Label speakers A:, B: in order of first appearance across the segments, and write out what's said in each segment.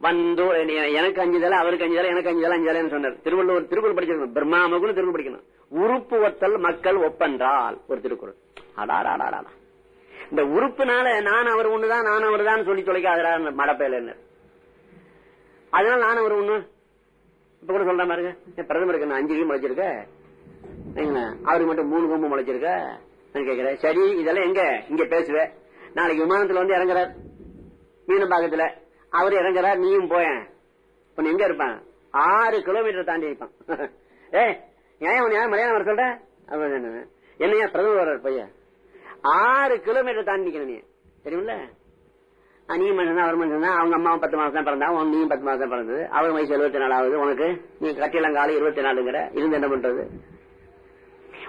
A: வந்து எனக்கு அஞ்சுதல அவருக்கு அஞ்சுதல எனக்கு அஞ்சு தலை அஞ்சு சொன்னார். திருவள்ளுவர் திருக்குறள் படிச்சிருக்கணும். பிரம்மாமகுன்னு திருக்குறள் படிக்கணும். உறுப்பு ஒத்தல் மக்கள் ஒப்பென்றால் ஒரு திருக்குறள். அடாடாடாடா இந்த உறுப்புனால நான் அவர் ஒண்ணுதான் நான் அவர் தான் சொல்லி தொலைக்காதரா மடப்பையில அதனால நான் அவர் ஒண்ணு. இப்ப கூட சொல்ற பாருங்க. பிரதமருக்கு நான் அஞ்சு கீழ் முளைச்சிருக்க. அவருக்கு மட்டும் மூணு கொம்பு முளைச்சிருக்க. நான் கேக்குறேன். சரி இதெல்லாம் எங்க? இங்க பேசுவேன் நாளைக்கு விமானத்துல வந்து இறங்குறார். மீனம்பாக்கத்துல. அவர் இறங்குறார் நீயும் போயேன். இப்ப நீ எங்க இருப்பான்? ஆறு கிலோமீட்டர் தாண்டி இருப்பான். ஏ ஏன் உன்னை ஏன் மலையாளம் வர சொல்ற? என்ன, என்னையா பிரதமர் வர்றார் பையன்? ஆறு கிலோமீட்டர் தாண்டி நிக்கணும் நீ. தெரியுமில்ல? நீ மனுஷன் அவர் மனுஷன் அவங்க அம்மா பத்து மாசம் தான் பிறந்தா உன் நீயும் பத்து மாசம் பிறந்தது. அவர் வயசு எழுபத்தி ஆகுது. உனக்கு நீ கட்டிலங்கால இருபத்தி நாலுங்கிற. இருந்து என்ன பண்றது?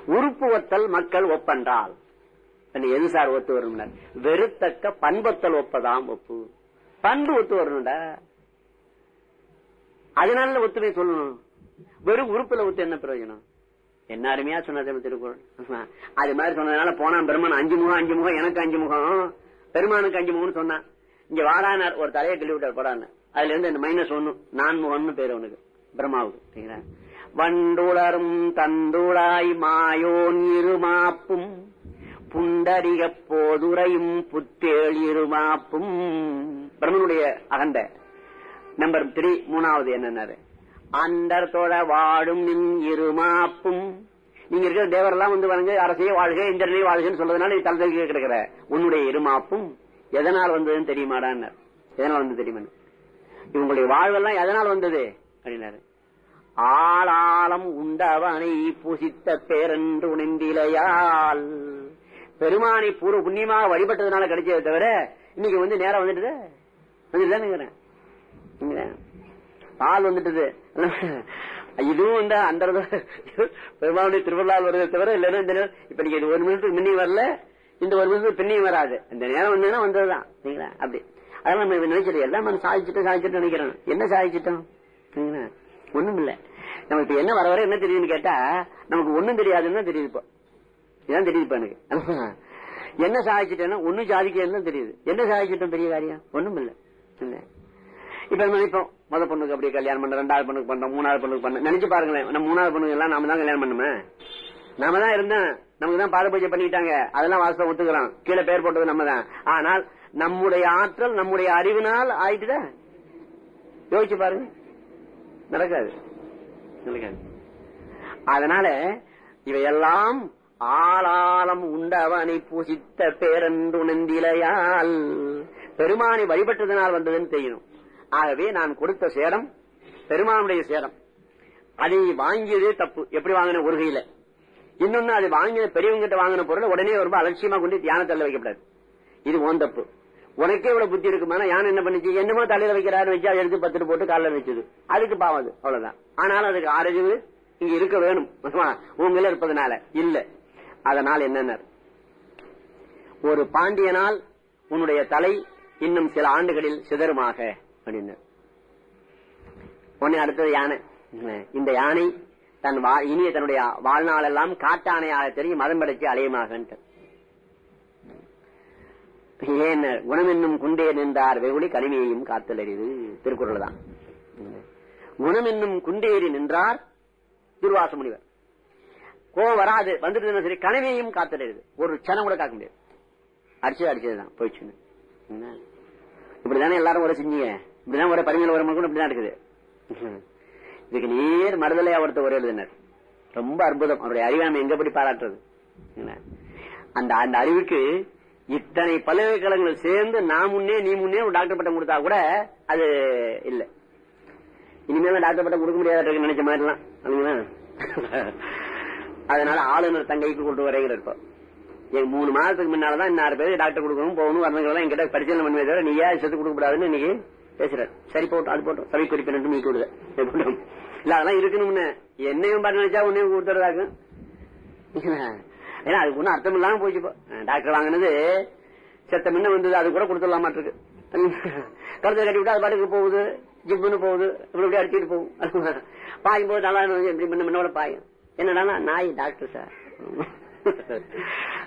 A: உறுப்பு ஒத்தல் மக்கள் ஒப்பன்றால். எது சார் ஒத்து வரும் வெறுத்தக்க பண்பொத்தல் ஒப்பதாம் ஒப்பு. பண்பு ஒத்து வரணும்டா. அதனால ஒத்துமை சொல்லணும். வெறும் உறுப்புல ஒத்து என்ன பிரயோஜனம்? என்ன அருமையா சொன்னது திருக்குறள். அது மாதிரி சொன்னதுனால போனா பெருமான் அஞ்சு முகம் அஞ்சு முகம் எனக்கு அஞ்சு முகம். பெருமானுக்கு அஞ்சு முகம்னு சொன்னான் இங்க வாரானார் ஒரு தலையை கிள்ளி விட்டார் போடான்னு அதுல இருந்து இந்த மைனஸ் ஒன்னு நான் முகம்னு பேரு அவனுக்கு பிரம்மாவுக்கு சரிங்களா? வண்டுளரும் தந்துளாய் மாயோன் இருமாப்பும் புண்டரிக போதுரையும் புத்தேள் இருமாப்பும். பிரம்மனுடைய அகண்ட. நம்பர் த்ரீ மூணாவது என்னன்னாரு அண்டர் தொட வாடும் நின் இருமாப்பும். நீங்க இருக்கிற தேவரெல்லாம் வந்து வந்து அரசையே வாழ்க இந்திரனே வாழ்கன்னு சொல்றதுனால நீ தலை கிடக்கிற. உன்னுடைய இருமாப்பும் எதனால் வந்ததுன்னு தெரியுமாடான்னு எதனால் வந்து தெரியுமா? இவங்களுடைய வாழ்வெல்லாம் எதனால் வந்தது? அப்படின்னாரு. ஆளாளம் உண்டவனை பூசித்த பேரன்று உணர்ந்திலையால். பெருமானை பூர்வ புண்ணியமாக வழிபட்டதுனால கிடைச்சதை தவிர இன்னைக்கு வந்து நேரம் வந்துட்டுது. வந்துட்டுதான் பால் வந்துட்டது. இதுவும் வந்து அந்த பெருமானுடைய திருவிழாவில் வருவதை தவிர இல்லைன்னா இந்த நேரம் இப்ப நீங்க ஒரு நிமிஷத்துக்கு முன்னே வரல. இந்த ஒரு நிமிஷத்துக்கு பின்னையும் வராது. இந்த நேரம் வந்ததுன்னா வந்ததுதான். சரிங்களா அப்படி. அதெல்லாம் நம்ம நினைச்சிட்டு எல்லாம் நம்ம சாதிச்சுட்டு சாதிச்சுட்டு நினைக்கிறோம். என்ன சாதிச்சிட்டோம்? சரிங்களா ஒண்ணும் இல்ல நமக்கு என்ன வர வர என்ன தெரியுதுன்னு கேட்டா நமக்கு ஒண்ணும் தெரியாதுன்னு தான் தெரியுது இப்போ. இதான் தெரியுது இப்ப எனக்கு. என்ன சாதிச்சிட்டேன்னா ஒண்ணும் சாதிக்கணும் தெரியுது. என்ன சாதிச்சிட்டோம் பெரிய காரியம்? ஒண்ணும் இல்ல. இல்ல இப்ப நம்ம நினைப்போம் முத பொண்ணுக்கு அப்படியே கல்யாணம் பண்ண ரெண்டாவது பொண்ணுக்கு பண்ணோம் மூணாவது பொண்ணுக்கு பண்ண நினைச்சு பாருங்களேன் நம்ம மூணாவது பொண்ணுக்கு எல்லாம் நாம தான் கல்யாணம் பண்ணுமே? நாம தான் இருந்தோம். நமக்கு தான் பாத பூஜை பண்ணிட்டாங்க. அதெல்லாம் வாசம் ஒத்துக்கிறோம். கீழே பேர் போட்டது நம்ம தான். ஆனால் நம்முடைய ஆற்றல் நம்முடைய அறிவினால் ஆயிட்டுதா? யோசிச்சு பாருங்க. நடக்காது. நடக்காது. அதனால இவையெல்லாம் ஆளாளம் உண்டவனை பூசித்த பேரன்றுணந்திலையால் பெருமானை வழிபட்டதனால் வந்ததுன்னு தெரியணும் ஆகவே நான் கொடுத்த சேரம் பெருமானுடைய சேரம் அதை வாங்கியதே தப்பு. எப்படி வாங்கின? ஒரு கையில. இன்னொன்னு அது வாங்கின பெரியவங்க கிட்ட வாங்கின பொருள் உடனே ரொம்ப அலட்சியமா கொண்டு தியானத்தில் வைக்கப்படாது இது ஓன் தப்பு. உனக்கே இவ்வளவு புத்தி இருக்குமானா யானை என்ன பண்ணிச்சு? என்னமோ தலையில வைக்கிறாரு வச்சு அதை எடுத்து பத்துட்டு போட்டு காலில் வச்சது. அதுக்கு பாவாது அவ்வளவுதான். ஆனாலும் அதுக்கு ஆரோக்கியம் இங்க இருக்க வேணும். உங்கள இருப்பதனால. இல்ல. அதனால் என்னன்னர்? ஒரு பாண்டியனால் உன்னுடைய தலை இன்னும் சில ஆண்டுகளில் சிதறுமாக அப்படின்னர். உடனே அடுத்தது யானை. இந்த யானை தன் இனிய தன்னுடைய வாழ்நாள் எல்லாம் காட்டானையாக தெரியும் மதம் படைச்சு அலையுமாக ஏன் குணமென்னும் குண்டே நின்றார் வெகுளி கனிமையையும் காத்தலறிது. திருக்குறள் தான். குணமென்னும் குண்டேறி நின்றார் துர்வாச முனிவர் கோவம் வராது வந்துட்டு சரி கனவையும் காத்துடுது. ஒரு சனம் கூட காக்க முடியாது. அடிச்சது அடிச்சதுதான். போயிடுச்சுன்னு என்ன? இப்படிதானே எல்லாரும் ஒரு செஞ்சீங்க? இப்படிதான் ஒரு பரிமையில் ஒரு கூட இப்படிதான் இருக்குது. இதுக்கு நேர் மறுதலை அவர்த்த ஒரு எழுதினர். ரொம்ப அற்புதம். அவருடைய அறிவாமை எங்க எப்படி பாராட்டுறது? என்ன? அந்த அந்த அறிவுக்கு இத்தனை பல்கலைக்கழகங்கள் சேர்ந்து நான் முன்னே நீ முன்னே ஒரு டாக்டர் பட்டம் கொடுத்தா கூட அது இல்ல. இனிமேல டாக்டர் பட்டம் கொடுக்க முடியாத நினைச்ச மாதிரிலாம். இல்லைங்களா? அதனால ஆளுநர் தங்கைக்கு கொண்டு வரேங்கிற இருப்போம் என் மூணு மாதத்துக்கு முன்னாலதான் இன்னாறு பேர் டாக்டர் கொடுக்கணும் போகணும் வரணுங்கிறதெல்லாம் என்கிட்ட பரிசீலனை பண்ணுவே தவிர நீ ஏன் செத்து கொடுக்க கூடாதுன்னு இன்னைக்கு பேசுறாரு. சரி போட்டோம் அது போட்டோம் சபை குறிப்பிட்டு நீக்கி விடுது இல்ல அதெல்லாம் இருக்கணும்னு என்னையும் பண்ண நினைச்சா உன்னையும் கொடுத்துறதாக்கும் ஏன்னா அதுக்கு ஒன்னும் அர்த்தம் இல்லாம போச்சு இப்போ. டாக்டர் வாங்கினது செத்த முன்ன வந்தது அது கூட கொடுத்துடலாமா இருக்கு கழுத்தை கட்டி விட்டா அது பாட்டுக்கு போகுது ஜிம்முன்னு போகுது இப்படி இப்படி அடிச்சுட்டு போகும். பாயும் போது நல்லா இருந்தது, இப்படி முன்ன முன்னோட பாயும். என்னடா நாய் டாக்டர் சார்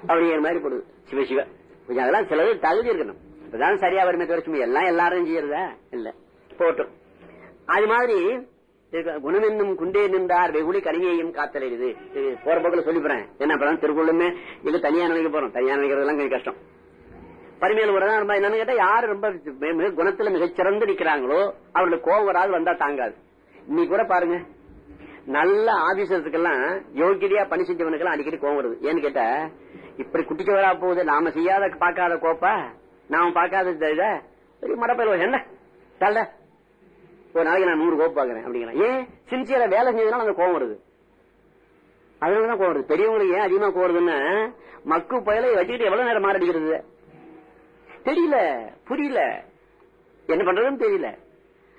A: அப்படிங்கிற மாதிரி போடுது. சிவ சிவ. கொஞ்சம் அதெல்லாம் சிலது தகுதி இருக்கணும். இப்பதான் சரியா வருமே தவிர சும்மா எல்லாம் எல்லாரும் செய்யறதா? இல்ல. போட்டும். அது மாதிரி குணமென்னும் குணம் என்னும் குண்டே நின்றார் வெகுளி கனியையும் காத்தலையுது இது. போற போக்கில் சொல்லிப்புறேன். என்ன அப்பதான் திருக்குள்ளுமே இது தனியா நினைக்க போறோம். தனியா நினைக்கிறதெல்லாம் கொஞ்சம் கஷ்டம். பரிமையில் உடனே என்னன்னு கேட்டா யாரு ரொம்ப மிக- மிக குணத்துல மிகச்சிறந்து நிக்கிறாங்களோ அவர்களுக்கு கோவம் வராது வந்தா தாங்காது. இன்னைக்கு கூட பாருங்க. நல்ல ஆபீசர்ஸுக்கெல்லாம் யோகியதையா பணி செஞ்சவனுக்கெல்லாம் அடிக்கடி கோவம் வருது. ஏன்னு கேட்டா இப்படி குட்டிச்சவரா போகுது நாம செய்யாத பார்க்காத கோப்பா நாம பாக்காத இந்த இத என்ன? தள்ள ஒரு நாளைக்கு நான் நூறு கோப்பு பாக்குறேன் அப்படிங்கிறேன். ஏன்? சின்சியரா வேலை செஞ்சதுனால அந்த கோவம் வருது. அதனாலதான் கோவம் வருது. பெரியவங்களுக்கு ஏன் அதிகமா கோவம் வருதுன்னா மக்கு பயலை வச்சுக்கிட்டு எவ்வளவு நேரம் மாறடிக்கிறது தெரியல புரியல. என்ன பண்றதுன்னு தெரியல.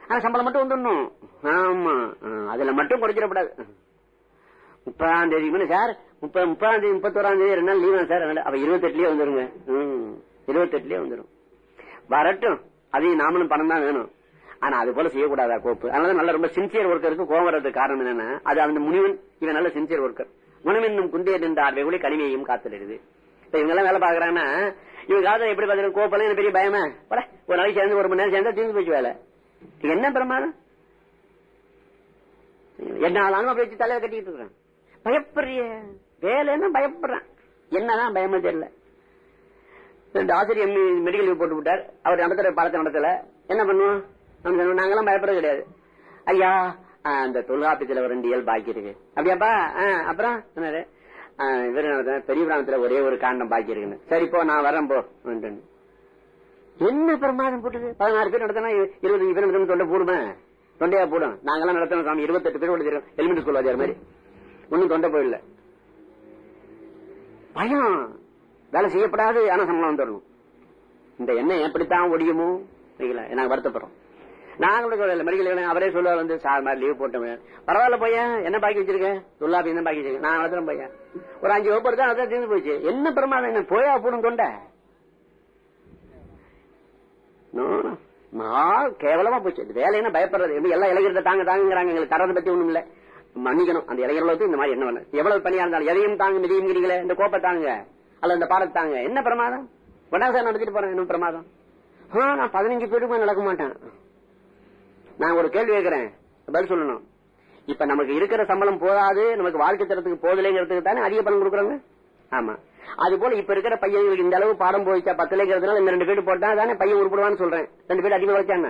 A: ஆனா சம்பளம் மட்டும் வந்துடணும். ஆமா. அதுல மட்டும் குறைச்சிடக்கூடாது. முப்பதாம் தேதி சார் முப்பது முப்பதாம் தேதி முப்பத்தோராம் தேதி ரெண்டு நாள் லீவா சார். அதனால அப்ப இருபத்தெட்டுலயே வந்துருங்க. ம், இருபத்தெட்டுலயே வந்துடும் வரட்டும். அதையும் நாமளும் பணம் தான் வேணும். ஆனா அது போல செய்யக்கூடாதா கோப்பு? அதனால நல்ல ரொம்ப சின்சியர் ஒர்க்கருக்கு கோவம் வர்றதுக்கு காரணம் என்னன்னா அது அந்த முனிவன் இவன் நல்ல சின்சியர் ஒர்க்கர் குணம் என்னும் குந்தே நின்ற ஆர்வை கனிமையையும் காத்துடுது இப்ப இவங்க எல்லாம் வேலை பாக்குறாங்கன்னா இவங்க காதல் எப்படி பாக்குறது கோப்பெல்லாம் எனக்கு பெரிய பயமா? ஒரு நாளைக்கு சேர்ந்து ஒரு மணி நேரம் சேர்ந்தா தீர்ந்து போச்சு வேலை. இது என்ன பிரமாணம்? என்ன பேச்சு அப்படி வச்சு கட்டிட்டு இருக்கிறேன் பயப்படுறிய. வேலைன்னு பயப்படுறேன். என்னதான் பயமா தெரியல. ரெண்டு ஆசிரியர் மெடிக்கல் போட்டு விட்டார். அவர் நடத்துற பாடத்தை நடத்தல. என்ன பண்ணுவோம்? நம்ம நாங்கெல்லாம் பயப்படுறது கிடையாது. ஐயா அந்த தொல்காப்பியத்துல ஒரு ரெண்டு இயல் பாக்கி இருக்கு. அப்படியாப்பா? அப்புறம்? என்னது? இவரு பெரிய பிராணத்துல ஒரே ஒரு காண்டம் பாக்கி இருக்குன்னு. சரி போ நான் வரேன் போ. என்ன பிரமாதம் போட்டது? பதினாறு பேர் நடத்தினா இருபது பேர் நடத்தணும் தொண்டை போடுமே? தொண்டையா போடும். நாங்கெல்லாம் நடத்தணும் சாமி இருபத்தெட்டு பேர் உள்ள எலிமெண்ட் ஸ்கூல் வாத்தியார் மாதிரி. ஒன்னும் தொண்டை போயிடல. பயம். வேலை செய்யப்படாது. ஆனா சம்பளம் தரணும் இந்த எண்ணம் எப்படித்தான் ஒடியுமோ? நாங்க வருத்தப்படுறோம். நாங்களும் மெடிக்கல் அவரே சொல்லுவார் வந்து சார் மாதிரி லீவ் போட்டோம் பரவாயில்ல பையன். என்ன பாக்கி வச்சிருக்கேன் துல்லாபி என்ன பாக்கி வச்சிருக்கேன். நான் நடத்துறேன் பையன். ஒரு அஞ்சு வகுப்பு தான் அதான் தீர்ந்து போச்சு. என்ன பிரமாதம்? என்ன? போயா போடும் தொண்டை. நான் கேவலமா போச்சு. இந்த வேலை என்ன பயப்படுறது. எப்படி எல்லாம் இளைஞர்கிட்ட தாங்க தாங்கிறாங்க எங்களுக்கு தரதை பத்தி ஒண்ணும் இல்ல மன்னிக்கணும். அந்த இளைஞர்களுக்கு இந்த மாதிரி என்ன பண்ண? எவ்வளவு பணியா இருந்தாலும் எதையும் தாங்க மிதியுங்கிறீங்களே இந்த கோப்பை தாங்க. அல்ல இந்த பாடத்தை தாங்க. என்ன பிரமாதம்? ஒன்னாவது நடத்திட்டு போறேன். என்ன பிரமாதம்? ஆ, நான் பதினஞ்சு பேருக்கு நடக்க மாட்டேன். நான் ஒரு கேள்வி கேட்கிறேன். பதில் சொல்லணும். இப்ப நமக்கு இருக்கிற சம்பளம் போதாது. நமக்கு வாழ்க்கை தரத்துக்கு போதில்லைங்கிறதுக்கு தானே அதிக பணம் கொடுக்குறாங்க? ஆமா. அது போல இப்ப இருக்கிற பையன்களுக்கு இந்த அளவு பாடம் போயிச்சா பத்துலைங்கிறதுனால இந்த ரெண்டு பேர் போட்டா தானே பையன் உருப்படுவான்னு சொல்றேன். ரெண்டு பேர் அதிகமா வச்சாங்க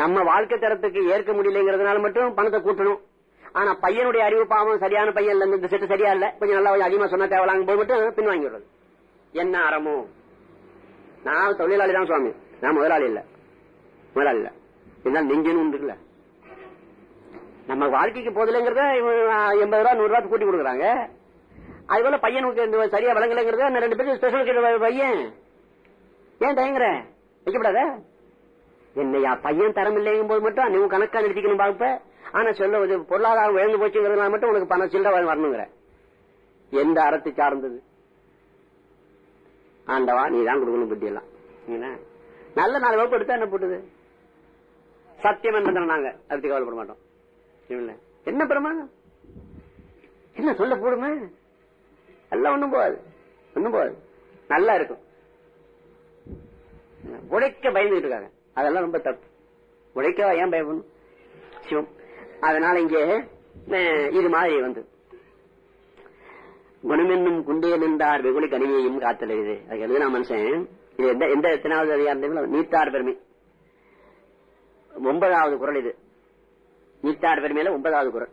A: நம்ம வாழ்க்கை தரத்துக்கு ஏற்க முடியலங்கிறதுனால மட்டும் பணத்தை கூட்டணும். ஆனா பையனுடைய அறிவு பாவம் சரியான பையன் இல்ல இந்த செட்டு சரியா இல்ல கொஞ்சம் நல்லா கொஞ்சம் அதிகமா சொன்னா தேவலாங்க போய் மட்டும் பின் வாங்கி விடுறது என்ன அறமோ நான் தொழிலாளி தான் சுவாமி. நான் முதலாளி இல்ல. முதலாளி இல்ல. இருந்தாலும் நெஞ்சனும் உண்டுல நம்ம வாழ்க்கைக்கு போதில்லைங்கிறத எண்பது ரூபா நூறு ரூபா கூட்டி கொடுக்குறாங்க. அது போல பையனுக்கு இந்த சரியா விளங்கலைங்கிறத ரெண்டு பேரும் ஸ்பெஷல் பையன்? ஏன் தயங்குற? வைக்கப்படாத? என்னையா பையன் தரம் இல்லைங்கும் போது மட்டும் நீ கணக்கா நிறுத்திக்கணும் பாப்ப ஆனா சொல்ல பொருளாதாரம் உயர்ந்து போச்சுங்கிறதுனால மட்டும் உனக்கு பணம் சில்லற வரணுங்கிற. எந்த அறத்தை சார்ந்தது? ஆண்டவா நீ தான் கொடுக்கணும் புத்தி எல்லாம். நல்ல நாலு வகுப்பு எடுத்தா என்ன போட்டுது? சத்தியம் என்ன நாங்க அதுக்கு கவலைப்பட மாட்டோம். என்ன பிரமாணம் என்ன சொல்ல போடுமே? எல்லாம் ஒண்ணும் போகாது. ஒண்ணும் போகாது. நல்லா இருக்கும். உழைக்க பயந்துட்டு இருக்காங்க. அதெல்லாம் ரொம்ப தப்பு. உழைக்கவா ஏன் பயப்படணும்? சிவம். அதனால இங்கே அஹ், இது மாதிரி வந்து. குணமென்னும் குண்டே நின்றார் வெகுளி கனிமையும் காத்தல் இது. அது எழுதுனா மனுஷன். இது எந்த எந்த எத்தனாவது அதிகாரம் நீத்தார் பெருமை. ஒன்பதாவது குரல் இது. நீத்தார் பெருமையில ஒன்பதாவது குரல்.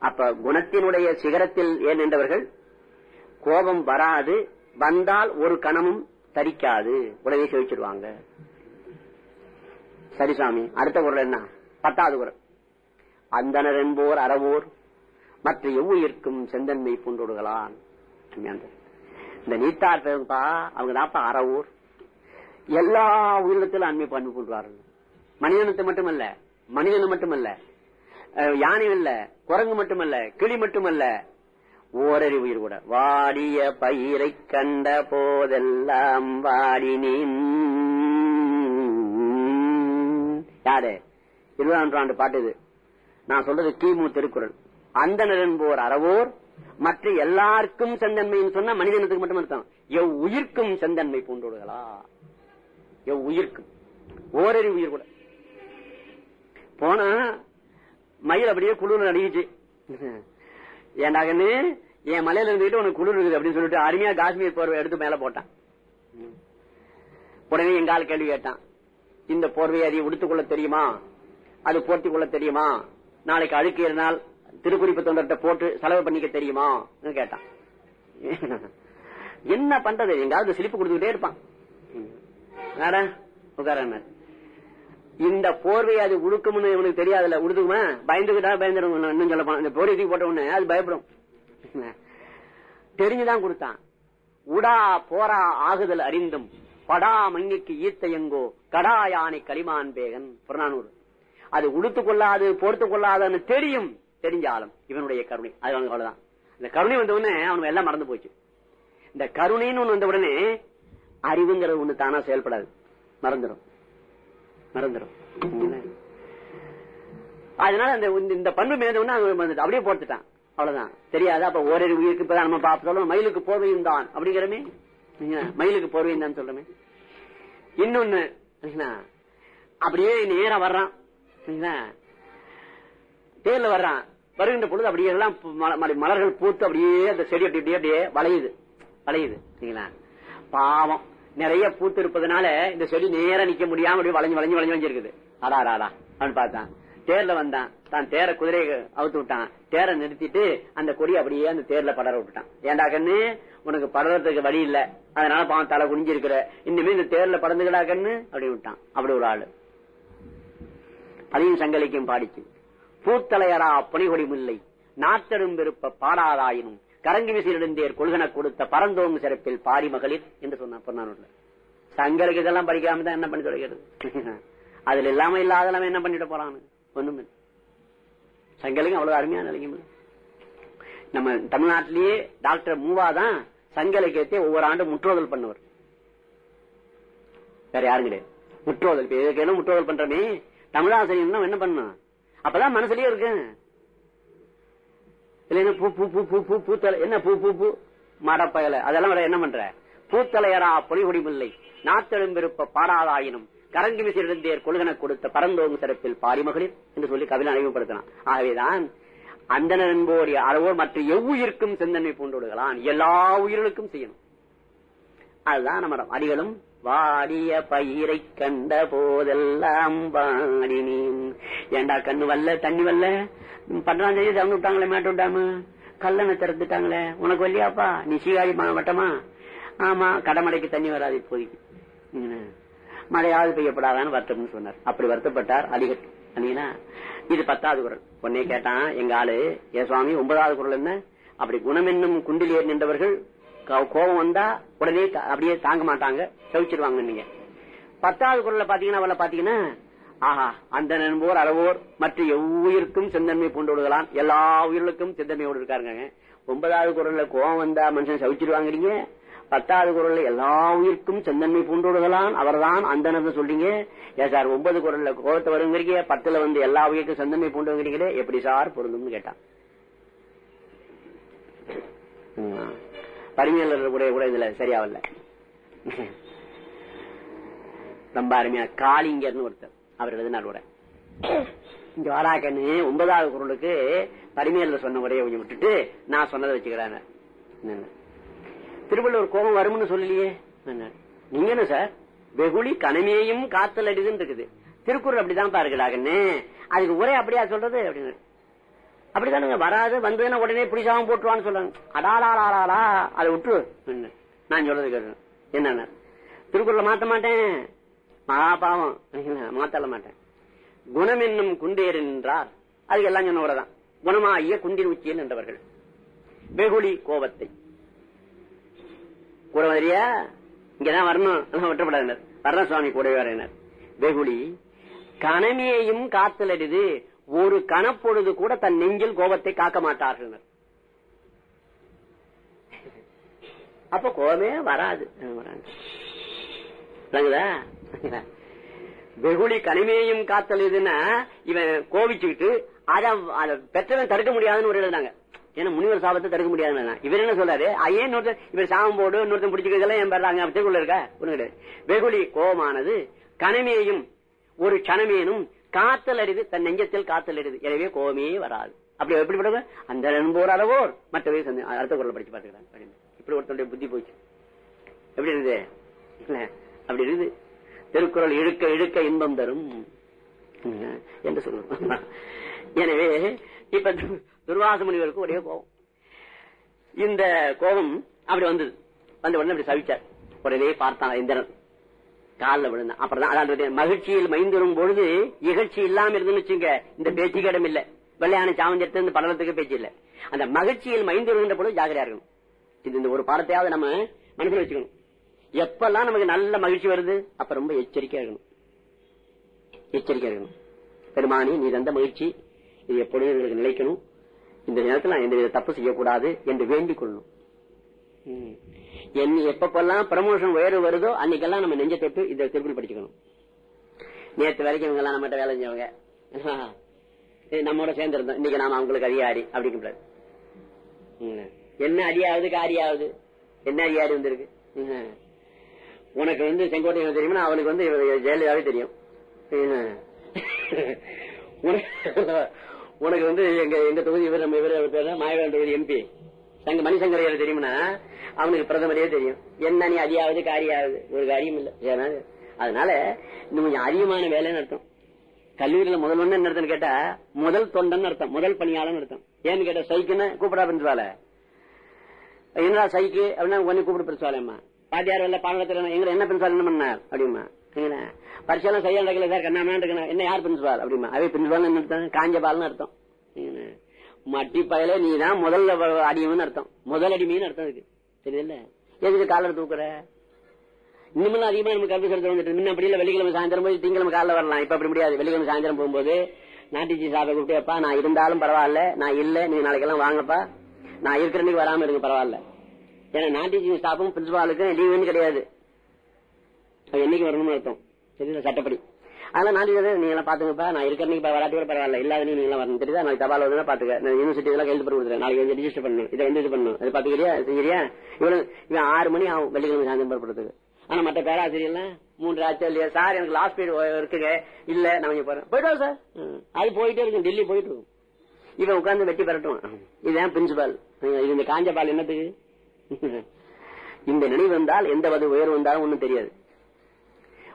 A: அப்ப குணத்தினுடைய சிகரத்தில் ஏன் நின்றவர்கள்? கோபம் வராது வந்தால் ஒரு கணமும் தரிக்காது. உடனே செவிச்சிருவாங்க. சரி சாமி அடுத்த குரல் என்ன? பத்தாவது குரல். அந்தனர் என்போர் அறவோர் மற்ற எவ்வுயிர்க்கும் செந்தன்மை பூண்டோடுகளான். இந்த நீத்தார் பெரும்பா அவங்க தான்ப்பா அறவோர். எல்லா உயிரினத்திலும் அண்மை பண்பு கொள்வார்கள் மனிதனத்தை மட்டுமல்ல மனிதன் மட்டுமல்ல யானை இல்ல குரங்கு மட்டுமல்ல கிளி மட்டுமல்ல. ஓரறி உயிர் கூட. வாடிய பயிரை கண்ட போதெல்லாம் வாடினேன் யாரு? இருபதாம் நூற்றாண்டு பாட்டு இது. நான் சொல்றது கிமு திருக்குறள். அந்தனர் என்போர் அறவோர் மற்ற எல்லாருக்கும் செந்தன்மைன்னு சொன்னா மனிதனத்துக்கு மட்டும் அர்த்தம். எவ் உயிர்க்கும் செந்தன்மை பூண்டோடுகளா? எவ் உயிர்க்கும்? ஓரறி உயிர் கூட. போனா மயில் அப்படியே குளிர் நடிகிச்சு ஏண்டாகன்னு என் மலையில இருந்துட்டு உனக்கு குளிர் இருக்குது அப்படின்னு சொல்லிட்டு அருமையா காஷ்மீர் போர்வை எடுத்து மேல போட்டான். உடனே எங்க ஆள் கேள்வி கேட்டான். இந்த போர்வையை அதை உடுத்துக்கொள்ள தெரியுமா? அது போர்த்திக் கொள்ள தெரியுமா? நாளைக்கு அழுக்கு இருந்தால் திருக்குறிப்பு தொண்டர்கிட்ட போட்டு செலவு பண்ணிக்க தெரியுமா? கேட்டான். என்ன பண்றது? எங்காவது சிலிப்பு கொடுத்துக்கிட்டே இருப்பான். வேற உட்கார இந்த போர்வை அது உடுக்கும்னு இவனுக்கு தெரியாதுல்ல. உடுக்குமா பயந்துக்கிட்டா பயந்துடும் இன்னும் சொல்ல போனா இந்த போர்வை தூக்கி போட்ட உடனே அது பயப்படும். தெரிஞ்சுதான் கொடுத்தான். உடா போரா ஆகுதல் அறிந்தும். படா மங்கிக்கு ஈத்த எங்கோ. கடா யானை களிமான் பேகன். புறநானூறு. அது உடுத்துக் கொள்ளாது போர்த்துக் கொள்ளாதுன்னு தெரியும். தெரிஞ்சாலும் இவனுடைய கருணை. அது அவங்க அவ்வளவுதான். இந்த கருணை வந்த உடனே அவனுக்கு எல்லாம் மறந்து போச்சு. இந்த கருணைன்னு ஒண்ணு வந்த உடனே அறிவுங்கிறது ஒண்ணு தானா செயல்படாது. மறந்துடும் மறந்துடும் அதனால அந்த இந்த பண்பு மேந்தவன அப்படியே போட்டுட்டான். அவ்வளவுதான். தெரியாது. அப்ப ஓரொரு உயிருக்கு இப்பதான் நம்ம பாப்ப மயிலுக்கு போர்வையும் தான் அப்படிங்கிறமே மயிலுக்கு போர்வையும் தான் சொல்றமே இன்னொன்னு அப்படியே நேரம் வர்றான். தேர்ல வர்றான். வருகின்ற பொழுது அப்படியே எல்லாம் மலர்கள் பூத்து அப்படியே அந்த செடி அப்படி அப்படியே அப்படியே வளையுது. வளையுது. பாவம். நிறைய பூத்து இருப்பதனால இந்த செடி நேரம் நிக்க முடியாம அப்படியே வளைஞ்சு வளைஞ்சு வளைஞ்சு வளைஞ்சிருக்குது. அடா அடா அவன் பார்த்தான். தேர்ல வந்தான். தான் தேர குதிரையை அவுத்து விட்டான். தேரை நிறுத்திட்டு அந்த கொடி அப்படியே அந்த தேர்ல படர விட்டுட்டான். ஏண்டா உனக்கு படறதுக்கு வழி இல்ல. அதனால பாவம் தலை குனிஞ்சிருக்கிற. இனிமே இந்த தேர்ல படந்துக்கடா கண்ணு? அப்படி விட்டான். அப்படி ஒரு ஆளு. அதையும் சங்கலிக்கும் பாடிச்சு பூத்தலையரா பணிகொடி முல்லை நாத்தடும் விருப்ப பாடாதாயினும் கரங்கி விசிலிருந்தேர் கொள்கன கொடுத்த பரந்தோங்கு சிறப்பில் பாரி மகளிர் என்று சொன்னான் பொன்னானூர்ல சங்கருக்கு இதெல்லாம் படிக்காம தான் என்ன பண்ணி தொடங்கிறது அதுல இல்லாம இல்லாத என்ன பண்ணிட்டு போறான்னு ஒண்ணுமே சங்கலிங்க அவ்வளவு அருமையான நிலையம் நம்ம தமிழ்நாட்டிலேயே டாக்டர் மூவா தான் சங்க இலக்கியத்தை ஒவ்வொரு ஆண்டும் முற்றோதல் பண்ணுவார். வேற யாரும் கிடையாது. முற்றோதல். இப்ப எதுக்கு முற்றோதல் பண்றமே? தமிழாசிரியர் என்ன பண்ணும் அப்பதான் மனசுலயே இருக்கு. இல்லைன்னா பூ பூ பூ பூ பூ பூத்தலை. என்ன பூ பூ பூ? மடப்பகல அதெல்லாம் என்ன பண்ற? பூத்தலையரா பொலிகுடிமில்லை. நாத்தெழும்பிருப்ப பாடாதாயினும் கரங்கி விசிறிருந்தேர் கொள்கன கொடுத்த பரந்தோங்கு சிறப்பில் பாரிமகளிர் என்று சொல்லி கவிதை அறிமுகப்படுத்தினான். ஆகவேதான் அந்த என்போடி அளவோ மற்ற எவ்வுயிருக்கும் சிந்தனை பூண்டுவிடுகளான் எல்லா உயிர்களுக்கும் செய்யணும். அதுதான் நம்ம அடிகளும் வாடிய பயிரை கண்ட போதெல்லாம் வாடினேன். ஏண்டா கண்ணு வல்ல தண்ணி வல்ல பன்னெண்டாம் தேதி திறந்து விட்டாங்களே மேட்டு விட்டாம? கல்லணை திறந்துட்டாங்களே. உனக்கு வல்லியாப்பா நீ சீகாழி வட்டமா? ஆமா கடமடைக்கு தண்ணி வராது இப்போதைக்கு. மழையாவது பெய்யப்படாதான்னு வருத்தம்னு சொன்னார். அப்படி வருத்தப்பட்டார் அலிகட் அண்ணீனா இது பத்தாவது குரல். உடனே கேட்டான் எங்க ஆளு ஏ சுவாமி ஒன்பதாவது குரல் என்ன? அப்படி குணம் என்னும் குண்டில் ஏறி நின்றவர்கள் கோபம் வந்தா உடனே அப்படியே தாங்க மாட்டாங்க. சவிச்சிருவாங்க நீங்க. பத்தாவது குரல்ல பாத்தீங்கன்னா அவள பாத்தீங்கன்னா ஆஹா அந்த நண்போர் அளவோர் மற்ற எவ்வுயிருக்கும் செந்தன்மை பூண்டு எல்லா உயிர்களுக்கும் செந்தன்மையோடு இருக்காருங்க. ஒன்பதாவது குரல்ல கோவம் வந்தா மனுஷன் சவிச்சிருவாங்கிறீங்க. பத்தாவது குரல்ல எல்லா உயிருக்கும் செந்தன்மை பூண்டோடுகளான் அவர்தான் அந்த சொல்றீங்க. ஏ சார் ஒன்பது குரல்ல கோபத்தை வருங்கிறீங்க. பத்துல வந்து எல்லா உயிருக்கும் செந்தன்மை பூண்டுங்கிறீங்களே. எப்படி சார் பொருந்தும்னு கேட்டான். பரிமையாளர் கூட கூட இதுல சரியாவல்ல ரொம்ப அருமையா. காளிங்கர்னு ஒருத்தர். அவர் எழுதினார் கூட இங்க வாராக்கண்ணு ஒன்பதாவது குரலுக்கு பரிமையில சொன்ன உரையை கொஞ்சம் விட்டுட்டு நான் சொன்னதை வச்சுக்கிறாங்க திருவள்ளுவர் கோபம் வரும்னு சொல்லலையே? நீங்க என்ன சார்? வெகுளி கனமையையும் காத்தல் அடிதுன்னு இருக்குது. திருக்குறள் அப்படிதான் பாருங்கடாகன்னு அதுக்கு உரை அப்படியா சொல்றது? அப்படின்னு. அப்படிதானுங்க. வராது வந்ததுன்னா உடனே பிடிச்சாம போட்டுவான்னு சொல்றாங்க. அடாலாடாடா அதை விட்டு நான் சொல்றது கேட்டு என்ன திருக்குறளை மாத்த மாட்டேன். மகாபாவம் மாத்தல மாட்டேன். குணம் என்னும் குண்டேர் என்றார் அது எல்லாம் சொன்னவரதான் குணமாகிய குண்டின் உச்சியில் என்றவர்கள் வெகுளி கோபத்தை. கூட வரியா இங்கதான் வரணும். விட்டப்படாதினர் வர்ற சுவாமி கூடவே வரையினர் வெகுளி கனமையையும் காத்தலடிது. ஒரு கணப்பொழுது கூட தன் நெஞ்சில் கோபத்தை காக்க மாட்டார்கள் அப்ப கோபமே வராது. வெகுளி கனிமையையும் காத்தல் இதுன்னா இவன் கோவிச்சுக்கிட்டு அதை பெற்றவன் தடுக்க முடியாதுன்னு ஒரு எழுதுனாங்க. ஏன்னா முனிவர் சாபத்தை தடுக்க முடியாது இவர் என்ன சொல்றாரு? ஐயே இன்னொருத்தர் இவர் சாபம் போடு இன்னொருத்தன் பிடிச்சிக்கிறதெல்லாம் என் பெறாங்க அப்படின்னு இருக்கா? ஒண்ணு கிடையாது. வெகுளி கோபமானது கனிமையும் ஒரு கணமேனும் காத்தல் அறிது தன் நெஞ்சத்தில் காத்தல் அறிது எனவே கோபமே வராது. அப்படி எப்படி படுங்க? அந்த நண்போர் அளவோர். மற்றவை சந்தி- அடுத்த குரல் படிச்சு பாத்துக்கிறாங்க இப்படி ஒருத்தருடைய புத்தி போச்சு. எப்படி இருந்தது? இல்ல, அப்படி இருக்குது திருக்குறள் இழுக்க இழுக்க இன்பம் தரும். என்று சொல்லுவோம் எனவே இப்ப துர்வாச முனிவருக்கு ஒரே கோபம். இந்த கோபம் அப்படி வந்தது. வந்த உடனே அப்படி சவிச்சார். உடனே பார்த்தான் இந்திரன். காலில் விழுந்தான். அப்புறம் தான் அதாவது மகிழ்ச்சியில் மைந்துரும் பொழுது இகழ்ச்சி இல்லாம இருந்துன்னு வச்சுங்க இந்த பேச்சுக்கு இடம் இல்ல. வெள்ளையான சாமஞ்சத்து இந்த படலத்துக்கு பேச்சு இல்ல. அந்த மகிழ்ச்சியில் மைந்துருகின்ற பொழுது ஜாகிரதையா இருக்கணும். இது இந்த ஒரு பாடத்தையாவது நம்ம மனசுல வச்சுக்கணும். எப்பெல்லாம் நமக்கு நல்ல மகிழ்ச்சி வருது அப்ப ரொம்ப எச்சரிக்கையா இருக்கணும். எச்சரிக்கையா இருக்கணும். பெருமானி நீ தந்த மகிழ்ச்சி இது எப்பொழுதும் எங்களுக்கு நிலைக்கணும். இந்த நேரத்தில் நான் எந்த தப்பு செய்யக்கூடாது என்று வேண்டிக் கொள்ளணும். ம். என் எப்பப்பெல்லாம் ப்ரமோஷன் உயர்வு வருதோ அன்னைக்கெல்லாம் நம்ம நெஞ்ச தொட்டு இந்த திருப்பி படிச்சுக்கணும். நேற்று வரைக்கும் இவங்க எல்லாம் நம்மகிட்ட வேலை செஞ்சவங்க. நம்மோட சேர்ந்து இருந்தோம் இன்னைக்கு நாம அவங்களுக்கு அதிகாரி அப்படிங்கிறாரு என்ன அடியாவது காரியாவது? என்ன அதிகாரி வந்திருக்கு? உனக்கு வந்து செங்கோட்டையன் தெரியுமா? அவனுக்கு வந்து ஜெயலலிதாவே தெரியும். உனக்கு- உனக்கு வந்து எங்க எங்க தொகுதி இவர் நம்ம இவர் பேர் மாயவன் தொகுதி எம்பி சங்க மணிசங்கரையர் தெரியும்னா அவனுக்கு பிரதமரே தெரியும். என்ன நீ அதியாவது காரியாவது? ஒரு காரியம் இல்ல. ஏன்னா அதனால இன்னும் கொஞ்சம் அதிகமான வேலைன்னு அர்த்தம். கல்லூரியில முதல் ஒண்ணு என்ன அர்த்தம் கேட்டா முதல் தொண்டன் அர்த்தம். முதல் பணியாளன் அர்த்தம். ஏன்னு கேட்டா சைக்குன்னு கூப்பிடா பிரின்சிபால. என்னடா சைக்கு அப்படின்னா உடனே கூப்பிட பிரிச்சுவாலேம்மா பாட்டியார் வரல பாடத்தில் எங்களை என்ன பிரின்சிபால் என்ன பண்ணார்? அப்படிமா. பரிசெல்லாம் சரியா நடக்கல சார் கண்ணாம இருக்கணும் என்ன யார் பிரின்சிபால்? அப்படிமா. அதே பிரின்சிபால் என்ன அர்த்தம்? காஞ்ச பால்னு அர்த்தம். மட்டி பயல நீ தான் முதல்ல அடிமைன்னு அர்த்தம். முதல் அடிமைன்னு அர்த்தம் இருக்கு தெரியல எதுக்கு காலர் தூக்குற? இன்னும் அதிகமா நம்ம கருத்து செலுத்த வந்துட்டு முன்ன அப்படி இல்ல வெள்ளிக்கிழமை சாயந்தரம் போய் திங்கிழமை காலைல வரலாம். இப்ப அப்படி முடியாது. வெள்ளிக்கிழமை சாயந்தரம் போகும்போது நாட்டிச்சி சாப்பை கூப்பிட்டு நான் இருந்தாலும் பரவாயில்ல. நான் இல்ல. நீங்க நாளைக்கெல்லாம் வாங்கப்பா. நான் இருக்கிற வராம இருங்க பரவாயில்ல. ஏன்னா நாட்டிச்சி ஸ்டாஃபும் பிரின்சிபாலுக்கும் லீவுன்னு கிடையாது. அது என்னைக்கு வரணும்னு அர்த்தம். தெரியல சட்டப்படி? அதெல்லாம் நான் நீங்க எல்லாம் பாத்துங்கப்பா நான் இருக்கிற வராட்டி கூட பரவாயில்ல. இல்லாத நீங்க எல்லாம் வரணும். தெரியுதா? நாளைக்கு தபால் வந்து பாத்துக்க நான் யூனிவர்சிட்டி எல்லாம் கையெழுத்து பண்ணி கொடுத்துறேன். நாளைக்கு வந்து ரிஜிஸ்டர் பண்ணு இதை வந்து இது பண்ணும் அது பாத்துக்கிறியா செஞ்சிரியா இவ்வளவு இவன் ஆறு மணி ஆகும். வெள்ளிக்கிழமை சாயந்தரம் புறப்படுறதுக்கு. ஆனா மற்ற பேராசிரியர்லாம் மூன்று ஆச்சு இல்லையா? சார் எனக்கு லாஸ்ட் பீரியட் இருக்குங்க. இல்ல நான் இங்க போறேன். போயிட்டு சார். அது போயிட்டே இருக்கும். டெல்லி போயிட்டு இருக்கும். இவன் உட்காந்து வெட்டி பெறட்டும் இதுதான் பிரின்சிபால் இது இந்த காஞ்ச பால் என்னத்துக்கு? இந்த நினைவு வந்தால் எந்த வகை உயர்வு வந்தாலும் ஒன்றும் தெரியாது.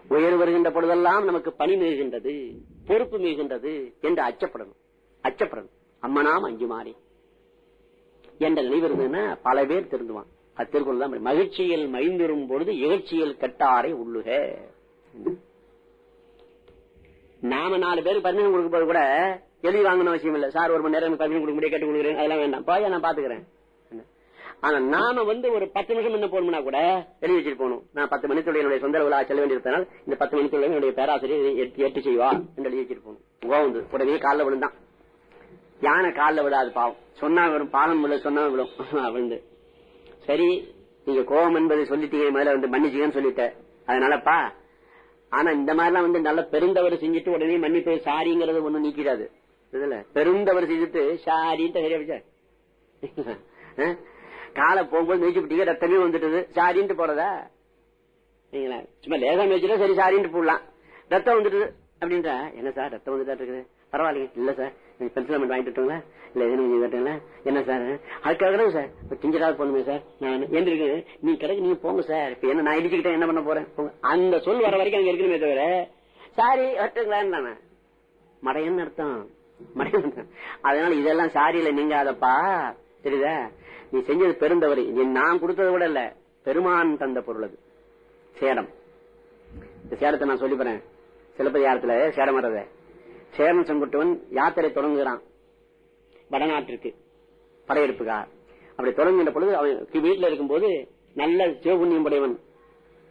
A: உயர்வு வருகின்ற பொழுதெல்லாம் நமக்கு பணி மிகுகின்றது பொறுப்பு மிகுகின்றது என்று அச்சப்படணும். அச்சப்படணும். அம்மனாம் அஞ்சு மாறி. என்ற நினைவு இருந்ததுன்னா பல பேர் திருந்துவான். அது திருக்குறள் தான் மகிழ்ச்சியில் மைந்திரும் பொழுது இகழ்ச்சியில் கெட்டாரை உள்ளுக. நாம நாலு பேர் பர்மிஷன் கொடுக்க போது கூட எழுதி வாங்கணும் அவசியம் இல்ல. சார் ஒரு மணி நேரம் பர்மிஷன் கொடுக்க முடியாது கேட்டு கொடுக்குறேன் அதெல்லாம் வேண்டாம். போய் நான் பாத்துக்கிறேன் ஆனா நாம வந்து ஒரு பத்து நிமிஷம் முன்ன போகணும்னா கூட எழுதி வச்சுட்டு போகணும். நான் பத்து மணித்துடைய என்னுடைய சொந்த விழா செல்ல வேண்டியிருப்பதனால் இந்த பத்து மணித்துடைய என்னுடைய பேராசிரியர் எட்டு செய்வா என்று எழுதி வச்சுட்டு போகணும். கோவந்து உடனே காலில் விழுந்தான். யானை காலில் விடாது பாவம். சொன்னா வரும் பாலம் விழு சொன்னா விழும் விழுந்து. சரி நீங்க கோபம் என்பதை சொல்லிட்டீங்க முதல்ல வந்து மன்னிச்சுங்கன்னு சொல்லிட்டேன். அதனாலப்பா ஆனா இந்த மாதிரிலாம் வந்து நல்ல பெருந்தவர் செஞ்சுட்டு உடனே மன்னிப்பு சாரிங்கிறது ஒண்ணும் நீக்கிடாது. இதுல பெருந்தவர் செஞ்சுட்டு சாரின்ட்டு சரியா காலை போகும்போது மிதிச்சு விட்டீங்க ரத்தமே வந்துட்டது சாரின்ட்டு போறதா? சரிங்களா சும்மா லேசா மிதிச்சுட்டா சரி சாரின்ட்டு போடலாம். ரத்தம் வந்துட்டு அப்படின்றா என்ன சார் ரத்தம் வந்துட்டா இருக்குது? பரவாயில்லைங்க. இல்ல சார் பென்சில் வாங்கிட்டு வரட்டுங்களா? இல்ல எதுவும் கேட்டீங்களா என்ன சார்? அதுக்காக தான் சார் இப்ப திங்கராவது போகணுமே சார். நான் எந்திருக்கு நீ கிடைக்கு நீங்க போங்க சார். இப்ப என்ன நான் இடிச்சுக்கிட்டேன் என்ன பண்ண போறேன்? அந்த சொல் வர வரைக்கும் அங்க இருக்கணுமே தவிர சாரி வரட்டுங்களான்னு மடையன்னு அர்த்தம். மடையன் அதனால இதெல்லாம் சாரியில நீங்காதப்பா. தெரியுதா? நீ செஞ்சது பெருந்தவரி. நீ நான் கொடுத்தது கூட இல்ல பெருமான் தந்த பொருள் அது. சேடம் இந்த சேடத்தை நான் சொல்லிப்பறேன் சிலப்பதிகாரத்துல சேடம் வர்றத. சேரன் செங்குட்டுவன் யாத்திரை தொடங்குகிறான். வடநாட்டிற்கு. படையெடுப்புக்கா அப்படி தொடங்குகின்ற பொழுது அவன் வீட்டுல இருக்கும்போது நல்ல சிவபுண்ணியம் படையவன்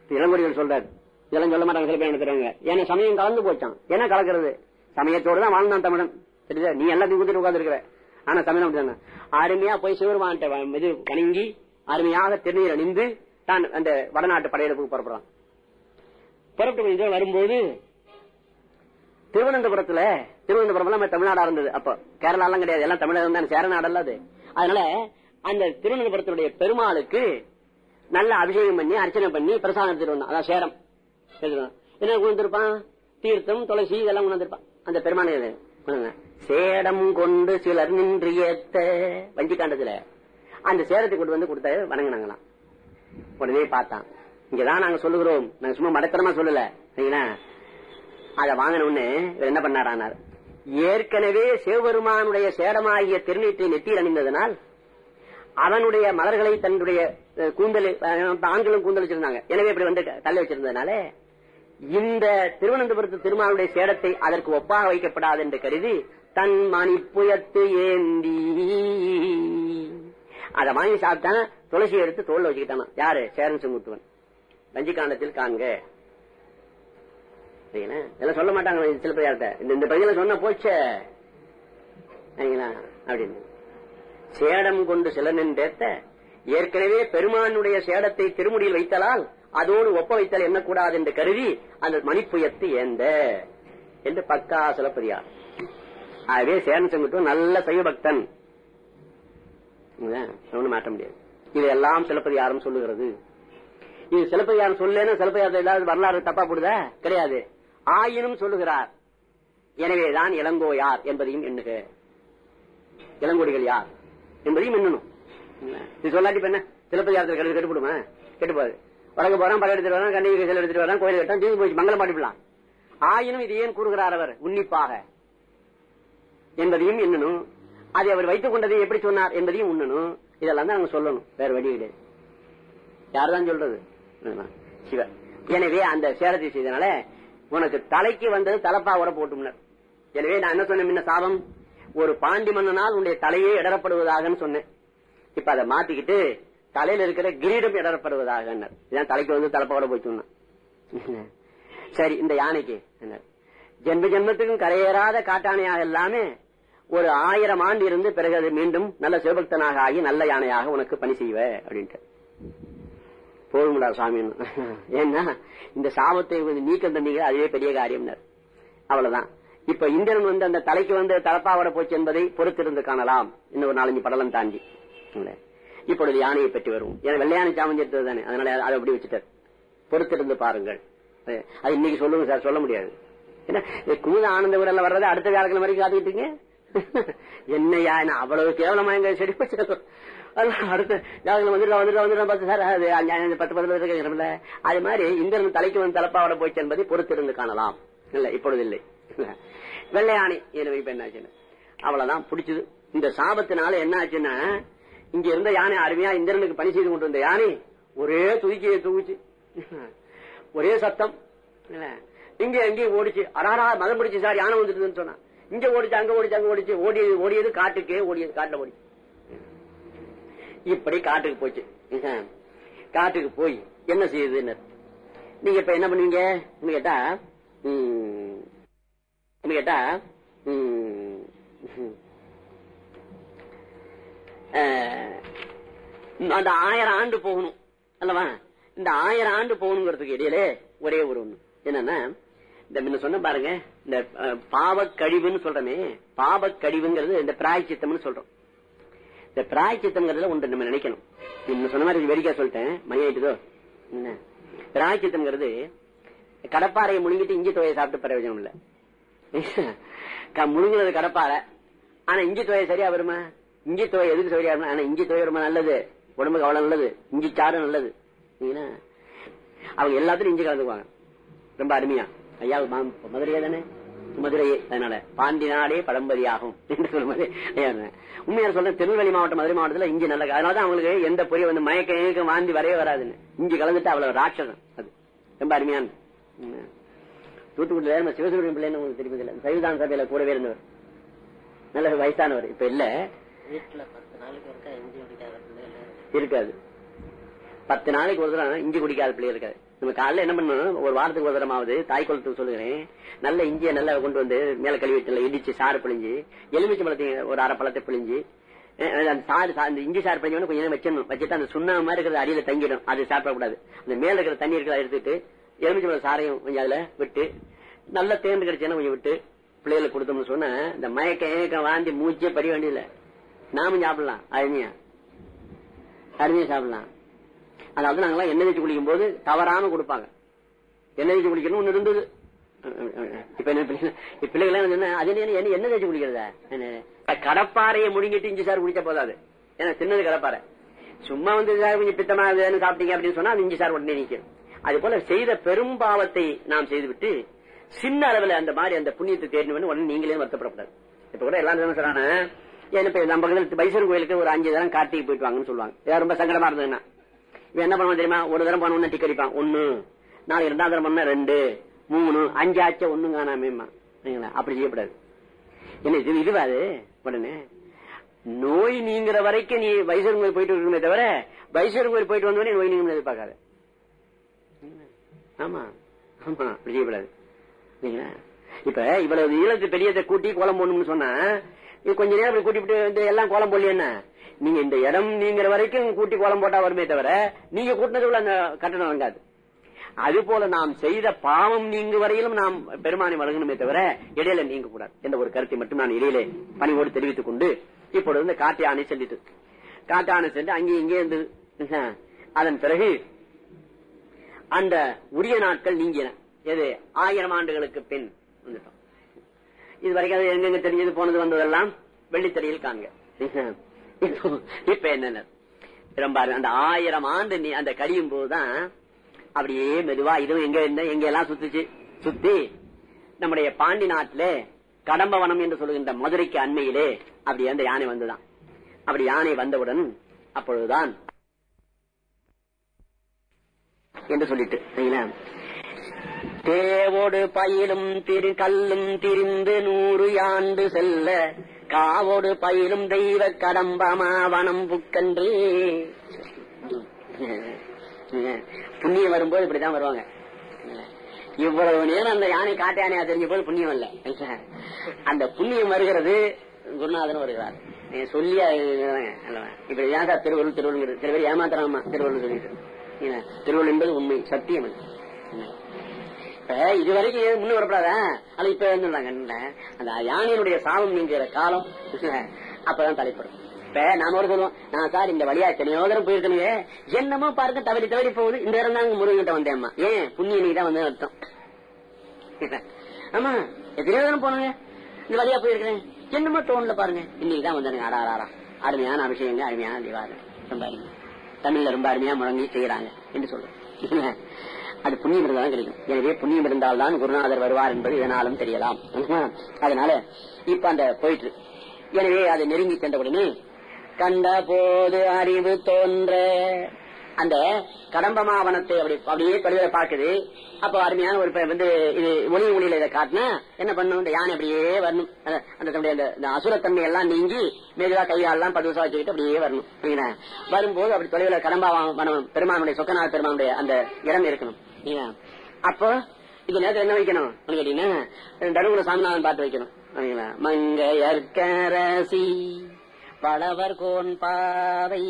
A: இளங்குடிகள் சொல்றாரு இதெல்லாம் சொல்ல மாட்டாங்க சில பேர் எடுத்துறாங்க ஏன்னா சமயம் கலந்து போச்சான் என்ன கலக்கிறது? சமயத்தோடு தான் வாழ்ந்தான் தமிழன். தெரியுதா? நீ எல்லாத்தையும் கூட்டிட்டு உட்கார்ந்து இருக்கிற ஆனா சமயம் அப்படிதானே? அருமையா போய் சிவருமான்ட்ட இது வணங்கி அருமையாக திருநீர் அணிந்து தான் அந்த வடநாட்டு படையெடுப்புக்கு புறப்படுறான். புறப்பட்டு கொஞ்சம் வரும்போது திருவனந்தபுரத்துல திருவனந்தபுரம் நம்ம தமிழ்நாடா இருந்தது. அப்போ கேரளா எல்லாம் கிடையாது. எல்லாம் தமிழகம் தான். சேர நாடல்ல அது. அதனால அந்த திருவனந்தபுரத்துடைய பெருமாளுக்கு நல்ல அபிஷேகம் பண்ணி அர்ச்சனை பண்ணி பிரசாதம் எடுத்துட்டு வந்தான். அதான் சேரம். என்ன கொண்டு தீர்த்தம் துளசி இதெல்லாம் கொண்டு வந்திருப்பான். அந்த பெருமாள் சேடம் கொண்டு சிலர் நின்று ஏத்த. வஞ்சிக்காண்டத்துல அந்த சேடத்தை கொண்டு வந்து கொடுத்த வணங்கினாங்களாம். உடனே பார்த்தான். இங்கதான் நாங்க சொல்லுகிறோம். நாங்க சும்மா மடத்தனமா சொல்லல. சரிங்களா? அத வாங்கின உடனே என்ன பண்ணாரானார்? ஏற்கனவே சிவபெருமானுடைய சேடமாகிய திருநீற்றை நெத்தியில் அணிந்ததனால் அவனுடைய மலர்களை தன்னுடைய கூந்தல் ஆண்களும் கூந்தல் வச்சிருந்தாங்க. எனவே இப்படி வந்து தள்ளி வச்சிருந்ததுனால இந்த திருவனந்தபுரத்து திருமாலுடைய சேடத்தை அதற்கு ஒப்பாக வைக்கப்படாது என்று கருதி தன் மணிப்புயத்து ஏந்தி. அதை வாங்கி சாப்பிட்டான்? துளசி எடுத்து தோல்ல வச்சுக்கிட்டான்? யாரு? சேரன் செங்குட்டுவன் வஞ்சிக்காண்டத்தில் காண்க. இதெல்லாம் சொல்ல மாட்டாங்க சில பேர்கிட்ட இந்த இந்த சொன்ன போச்சே. அப்படின்னு. சேடம் கொண்டு சில நின்றேத்த ஏற்கனவே பெருமானுடைய சேடத்தை திருமுடியில் வைத்தலால் அதோடு ஒப்ப வைத்தல் என்ன கூடாது என்று கருதி அந்த மணிப்புயத்து ஏந்த. என்று பக்கா சிலப்பதியார் ஆகவே சேரன் செங்குட்டும் நல்ல சைவ பக்தன் மாற்ற முடியாது. இதெல்லாம் சிலப்பதிகாரம் சொல்லுகிறது. இது சிலப்பதிகாரம் சொல்லேன்னு சிலப்பதிகாரத்தை ஏதாவது வரலாறு தப்பா போடுதா? கிடையாது. ஆயினும் சொல்லுகிறார். எனவேதான் இளங்கோயார் என்பதையும் எண்ணுக. இளங்கோடிகள் யார் என்பதையும் எண்ணணும். இது சொல்லாட்டி என்ன? சிலப்பதிகாரத்தில் கெட்டு கெட்டுப்படுமா கெட்டுப்பாது வழங்க போறான் படம் எடுத்துட்டு வரான் கண்ணகி செல் எடுத்துட்டு வரான் கோயில் கட்டம் தீர்ந்து போய் மங்களம் பாடிவிடலாம் ஆயினும் இது ஏன் கூறுகிறார் அவர்? உன்னிப்பாக. என்பதையும் எண்ணணும். அதை அவர் வைத்துக் கொண்டதை எப்படி சொன்னார் என்பதையும் உண்ணணும். இதெல்லாம் தான் அவங்க சொல்லணும். வேற வழி கிடையாது யார்தான் சொல்றது? சிவ எனவே அந்த சேலத்தை செய்தனால உனக்கு தலைக்கு வந்தது தலப்பாவோட போட்டும்னர் எனவே நான் என்ன சொன்னேன் முன்ன சாபம்? ஒரு பாண்டி மன்னனால் உன்னுடைய தலையே இடரப்படுவதாக சொன்னேன். இப்ப அதை மாத்திக்கிட்டு தலையில் இருக்கிற கிரீடம் இடரப்படுவதாக இதான் தலைக்கு வந்து தலைப்போட போய் சரி இந்த யானைக்கு ஜென்ம ஜென்மத்துக்கும் கரையேறாத காட்டானையாக எல்லாமே ஒரு ஆயிரம் ஆண்டு இருந்து பிறகு அது மீண்டும் நல்ல சிவபக்தனாக ஆகி நல்ல யானையாக உனக்கு பணி செய்வ அப்படின்ட்டு. போதும்டா சாமி ஏன்னா இந்த சாபத்தை நீக்கம் தந்தீங்க அதுவே பெரிய காரியம் அவ்வளவுதான். இப்ப இந்திரன் வந்து அந்த தலைக்கு வந்து தலப்பாவட போச்சு என்பதை பொறுத்திருந்து காணலாம். இன்னும் ஒரு நாலஞ்சு படலம் தாண்டி. இல்ல. இப்பொழுது யானையை பற்றி வருவோம் ஏன்னா வெள்ளையானை சாமம் எடுத்தது தானே. அதனால அதை அப்படி வச்சுட்டார். பொறுத்திருந்து பாருங்கள். அது இன்னைக்கு சொல்லுங்க சார் சொல்ல முடியாது. ஏன்னா குமுத கூத ஆனந்த ஊரில் வர்றது அடுத்த வியாழக்கிழமை வரைக்கும் காத்துக்கிட்டீங்க? என்னையா என்ன அவ்வளவு கேவலமா எங்க செடி வச்சு அடுத்த வியாழக்கிழமை வந்துட்டு பார்த்து சார் அது பத்து பத்து இருக்கிறோம்ல அது மாதிரி இந்திரன் தலைக்கு வந்து தலப்பாவோட போச்சு என்பதை பொறுத்திருந்து காணலாம். இல்ல இப்பொழுது இல்லை. வெள்ளையாணி என்ன ஆச்சுன்னு? அவ்வளவுதான் பிடிச்சது. இந்த சாபத்தினால என்ன ஆச்சுன்னா இங்க இருந்த யானை அருமையா இந்திரனுக்கு பணி செய்து கொண்டு வந்த யானை ஒரே துதிக்கையை தூக்குச்சு. ஒரே சத்தம். இங்க எங்கேயும் ஓடிச்சு. அடாரா மதம் பிடிச்சு சார் யானை வந்துட்டுதுன்னு சொன்னா இங்க ஓடிச்சு அங்க ஓடிச்சு அங்க ஓடிச்சு. ஓடியது ஓடியது காட்டுக்கே ஓடியது காட்டுல ஓடிச்சு. இப்படி காட்டுக்கு போச்சு. காட்டுக்கு போய் என்ன செய்யுதுன்னு? நீங்க இப்ப என்ன பண்ணுவீங்க? கேட்டா கேட்டா அந்த ஆயிரம் ஆண்டு போகணும் அல்லவா? இந்த ஆயிரம் ஆண்டு போகணுங்கிறதுக்கு இடையிலே ஒரே ஒரு ஒண்ணு. என்னன்னா இந்த முன்ன சொன்ன பாருங்க இந்த பாவக்கழிவுன்னு கழிவுன்னு சொல்றமே பாவக் கழிவுங்கிறது இந்த பிராய்ச்சித்தம்னு சொல்றோம். இந்த பிராய்ச்சித்தம்ங்கிறதுல ஒன்று நம்ம நினைக்கணும். நீங்க சொன்ன மாதிரி வேடிக்கை சொல்லிட்டேன் மையாயிட்டுதோ என்ன? பிராய்ச்சித்தம்ங்கிறது கடப்பாறையை முழுங்கிட்டு இஞ்சி துவையை சாப்பிட்டு பிரயோஜனம் இல்ல முழுங்குறது கடப்பாறை ஆனா இஞ்சி துவையை சரியா வருமா? இஞ்சி துவை எதுக்கு சௌகரியம் ஆனா இஞ்சி துவை ரொம்ப நல்லது. உடம்புக்கு அவ்வளவு நல்லது. இஞ்சி சாறு நல்லது. அவங்க எல்லாத்துலயும் இஞ்சி கலந்துக்குவாங்க. ரொம்ப அருமையா. ஐயா மதுரையே தானே? மதுரையே. அதனால பாண்டி நாடே பழம்பதியாகும் என்று சொல்லும்போது உண்மையா சொல்றேன் திருநெல்வேலி மாவட்டம் மதுரை மாவட்டத்துல இஞ்சி நல்ல அதனாலதான் அவங்களுக்கு எந்த பொரிய வந்து மயக்க ஏக்க வாந்தி வரவே வராதுன்னு. இஞ்சி கலந்துட்டு அவ்வளவு ராட்சசம். அது ரொம்ப அருமையான உம். தூத்துக்குடியில நம்ம சிவசுப்ரமணியம் பிள்ளைன்னு உங்களுக்கு தெரியுது சைவதான சபையில கூடவே இருந்தவர். நல்ல வயசானவர். இப்ப இல்ல.
B: வீட்டுல பத்து நாளைக்கு இஞ்சி குடிக்காத பிள்ளைகள்
A: இருக்காது. பத்து நாளைக்கு ஒரு தடவை இஞ்சி குடிக்காத பிள்ளை இருக்காது. நம்ம காலைல என்ன பண்ணணும்? ஒரு வாரத்துக்கு ஒரு தடமாவது தாய் குளத்துக்கு சொல்லுகிறேன். நல்ல இஞ்சியை நல்லா கொண்டு வந்து மேல கழுவிட்டுல இடிச்சு சாறு பிழிஞ்சு எலுமிச்சை பழத்தையும் ஒரு அரை பழத்தை பிழிஞ்சு அந்த சாறு சா- அந்த இஞ்சி சாறு பிழிஞ்சு கொஞ்சம் நேரம் வச்சிடணும். வச்சுட்டு அந்த சுண்ணாம மாதிரி இருக்கிறது அடியில தங்கிடும். அது சாப்பிடக்கூடாது. அந்த மேல இருக்கிற தண்ணி இருக்கிறத எடுத்துட்டு எலுமிச்சை பழம் சாரையும் கொஞ்சம் அதுல விட்டு நல்ல தேர்ந்து கிடைச்சேன்னா கொஞ்சம் விட்டு பிள்ளைகளுக்கு கொடுத்தோம்னு சொன்னா இந்த மயக்கம் ஏக்கம் வாந்தி மூச்சே படிய வேண்டியதில்லை. நாமும் சாப்பிடலாம். அருமையா? அருமையா சாப்பிடலாம். அதாவது நாங்கெல்லாம் எண்ணெய் வச்சு குளிக்கும் போது தவறாம கொடுப்பாங்க. எண்ணெய் வச்சு குளிக்கணும் ஒண்ணு இருந்தது. இப்ப என்ன பிள்ளைகள் என்ன என்ன தேய்ச்சி குளிக்கிறதா? கடப்பாறையை முடிஞ்சிட்டு இஞ்சி சார் குடிச்ச போதாது. ஏன்னா சின்னது கடப்பாறை. சும்மா வந்து சார் கொஞ்சம் பித்தமா சாப்பிட்டீங்க அப்படின்னு சொன்னா அது இஞ்சி சார் உடனே நிற்கும் அது போல செய்த பெரும்பாவத்தை நாம் செய்துவிட்டு சின்ன அளவுல அந்த மாதிரி அந்த புண்ணியத்தை தேடணும்னு உடனே நீங்களே வருத்தப்படக்கூடாது. இப்ப கூட எல்லாரும் என்ன ஏன்னா நம்ம பக்கத்துல பைசர் கோயிலுக்கு ஒரு அஞ்சு தரம் கார்த்திகை போயிட்டு வாங்கன்னு சொல்லுவாங்க. ஏதாவது ரொம்ப சங்கடமா இருந்ததுன்னா இவன் என்ன பண்ணுவான் தெரியுமா? ஒரு தரம் பண்ண டிக் அடிப்பான். ஒண்ணு. நாலு இரண்டாம் தரம் பண்ண ரெண்டு. மூணு. அஞ்சு ஆச்சா ஒண்ணும் காணாமேம்மா அப்படி செய்யக்கூடாது என்ன இது இதுவா அது? உடனே நோய் நீங்கிற வரைக்கும் நீ வைசர் கோயில் போயிட்டு இருக்கணுமே தவிர வைசர் கோயில் போயிட்டு வந்தோடனே நோய் நீங்க எதிர்பார்க்காத. ஆமா. ஆமா அப்படி செய்யக்கூடாது சரிங்களா? இப்ப இவ்வளவு ஈழத்து பெரியதை கூட்டி கோலம் போடணும்னு சொன்னா கொஞ்ச நேரம் கூட்டிட்டு வந்து எல்லாம் கோலம் போடலன்னா என்ன? நீங்க இந்த இடம் நீங்கிற வரைக்கும் கூட்டி கோலம் போட்டா வருமே தவிர நீங்க கூட்டினதுக்குள்ள அந்த கட்டணம் வழங்காது அது போல நாம் செய்த பாவம் நீங்கு வரையிலும் நாம் பெருமானை வழங்கணுமே தவிர இடையில நீங்க கூடாது. என்ற ஒரு கருத்தை மட்டும் நான் இடையிலே பணிவோடு தெரிவித்துக் கொண்டு இப்பொழுது வந்து காட்டு யானை சென்றிட்டு காட்டு யானை சென்று அங்கே இங்கே இருந்து அதன் பிறகு அந்த உரிய நாட்கள் நீங்கின. எது? ஆயிரம் ஆண்டுகளுக்கு பின் வந்துட்டோம். இது வரைக்கும் அது எங்கெங்க தெரிஞ்சது போனது வந்ததெல்லாம் வெள்ளித்தறியில் காண்க. இப்ப என்ன ரொம்ப அந்த ஆயிரம் ஆண்டு நீ அந்த கழியும் போதுதான் அப்படியே மெதுவா இதுவும் எங்க இருந்த எங்க எல்லாம் சுத்துச்சு? சுத்தி நம்முடைய பாண்டி நாட்டிலே கடம்பவனம் என்று சொல்லுகின்ற மதுரைக்கு அண்மையிலே அப்படி அந்த யானை வந்துதான். அப்படி யானை வந்தவுடன் அப்பொழுதுதான் என்று சொல்லிட்டு சரிங்களா? தேவோடு பயிலும் திரு கல்லும் திரிந்து நூறு ஆண்டு செல்ல காவோடு பயிலும் தெய்வ கடம்பமாவனம் புக்கன்று புண்ணியம் வரும்போது இப்படிதான் வருவாங்க இவ்வளவு நேரம் அந்த யானை காட்டு யானையா தெரிஞ்ச போது புண்ணியம் இல்ல அந்த புண்ணியம் வருகிறது குருநாதன் வருகிறார் நீங்க சொல்லி அல்லவா? ஏன் சார் திருவள்ளுவர் திருவள்ளுவர் சில பேர் ஏமாத்துறாமா திருவள்ளுவர் சொல்லிட்டு என்ன? திருவள்ளுவர் என்பது உண்மை சத்தியம் அது. இப்ப இது வரைக்கும் முன்ன வரப்படாதா? அது இப்ப என்ன? அந்த யானையினுடைய சாபம் நீங்கிற காலம் அப்பதான் தலைப்படும். இப்ப நாம ஒரு சொல்லுவோம் நான் சார் இந்த வழியா எத்தனையோ தரம் போயிருக்கணுங்க என்னமோ பாருங்க தவறி தவறி போகுது. இந்த நேரம் தான் முருகன்கிட்ட வந்தேம்மா. ஏன்? புண்ணிய நீ தான் வந்து அர்த்தம். ஆமா எத்தனையோ தரம் போனங்க இந்த வழியா போயிருக்கிறேன். என்னமோ டோன்ல பாருங்க. இன்னைக்கு தான் வந்தானுங்க ஆடா ஆடா அருமையான அபிஷேகங்க அருமையான திவாரம் ரொம்ப அருமை. தமிழ்ல ரொம்ப அருமையா முழங்கி செய்யறாங்க என்று சொல்றேன் அது புண்ணியம் இருந்தாலும் கிடைக்கும் எனவே புண்ணியம் இருந்தால்தான் குருநாதர் வருவார் என்பது இதனாலும் தெரியலாம். அதனால இப்ப அந்த போயிட்டு எனவே அது நெருங்கி சென்றவுடனே கண்ட போது அறிவு தோன்ற அந்த கடம்பமாவனத்தை அப்படி அப்படியே கழுவில பாக்குது அப்ப அருமையான ஒரு வந்து இது ஒளி ஒளியில இதை காட்டினா என்ன பண்ணும்? இந்த யானை அப்படியே வரணும். அந்த- அந்த தன்னுடைய அந்த- அசுரத்தன்மை எல்லாம் நீங்கி மெதுவா கையாலெல்லாம் பதுவசா வச்சுக்கிட்டு அப்படியே வரணும். வரும்போது அப்படி தொலைவில் கடம்பாவனம் பெருமானுடைய சொக்கநாத பெருமானுடைய அந்த இடம் இருக்கணும். அப்போ இந்த நேரத்தில் என்ன வைக்கணும்? கேட்டீங்கன்னா தருமபுர சாமிநாதன் பாட்டு வைக்கணும். சரிங்களா? மங்கையர்க்கரசி பழவர் கோன் பாவை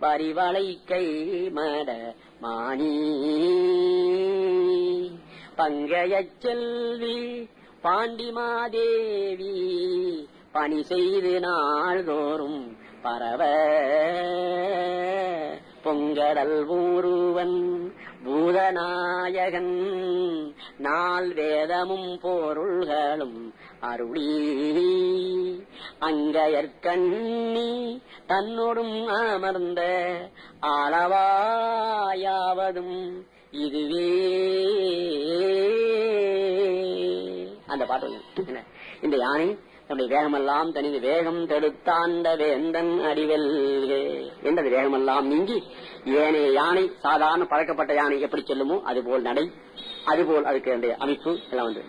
A: வரிவளை கை மட மாணி. பங்கைய செல்வி பாண்டிமாதேவி பணி செய்து நாள்தோறும் பரவ. பொங்கடல் ஊருவன் பூதநாயகன். நாள் வேதமும் பொருள்களும் அருளி. அங்கயற்கண்ணி தன்னோடும் அமர்ந்த அளவாயாவதும் இதுவே. அந்த பாட்டு இந்த யானை நம்முடைய வேகமெல்லாம் தனிது வேகம் தடுத்தாண்ட வேந்தன் அடிவெல்க. என்றது வேகமெல்லாம் நீங்கி? ஏனைய யானை சாதாரண பழக்கப்பட்ட யானை எப்படி செல்லுமோ அதுபோல் நடை அதுபோல் அதுக்கு அமைப்பு எல்லாம் வந்து